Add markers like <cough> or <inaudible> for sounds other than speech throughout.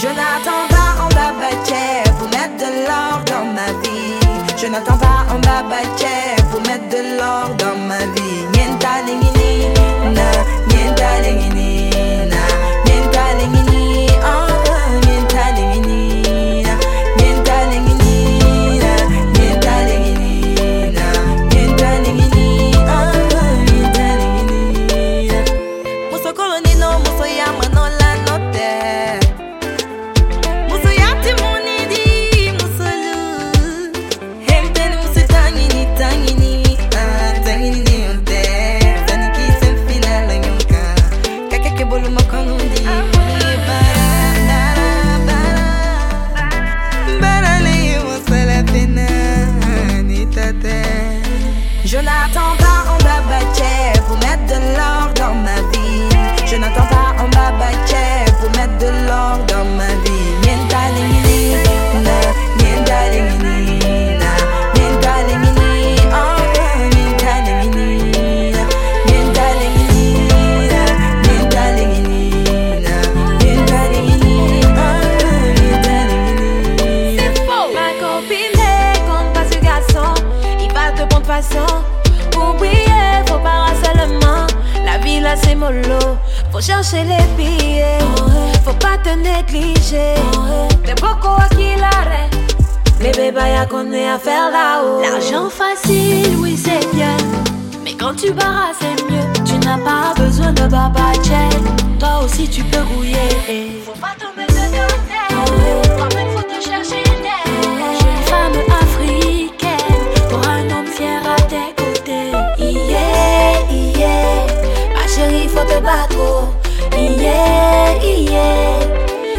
Je n'attends pas en babaché pour mettre de l'or dans ma vie. Je n'attends pas en babaché pour mettre de l'or dans ma vie. Je n'attends pas en babaché façon. Oublier, faut pas seulement. La vie là c'est mollo, faut chercher les billets. Faut pas te négliger. T'es beaucoup à qui l'arrêt. Les bébés y'a qu'on est à faire là-haut. L'argent facile, oui c'est bien. Mais quand tu barras c'est mieux. Tu n'as pas besoin de baba check. Toi aussi tu peux rouiller. Faut pas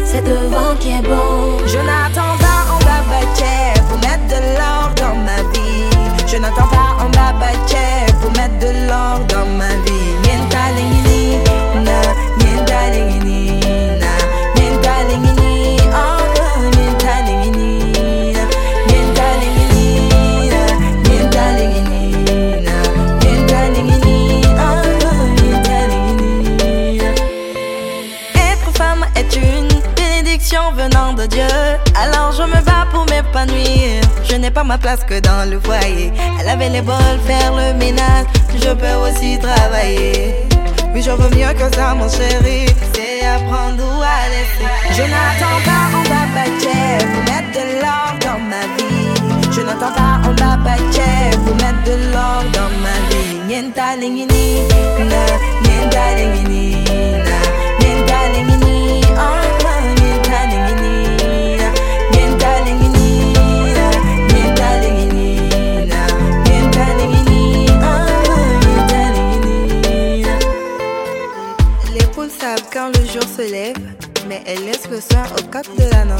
C'est devant qui est Alors je me bats pour m'épanouir. Je n'ai pas ma place que dans le foyer. Elle avait les bols, faire le ménage. Je peux aussi travailler. Oui, je veux mieux que ça, mon chéri. C'est apprendre ou à laisser. Je n'attends pas en babaché pour mettre de l'or dans ma vie. Je n'attends pas en babaché pour mettre de l'or dans ma vie. Nienta lingini, na, nienta lingini, na, le jour se lève, mais elle laisse le soir au cap de la <laughs>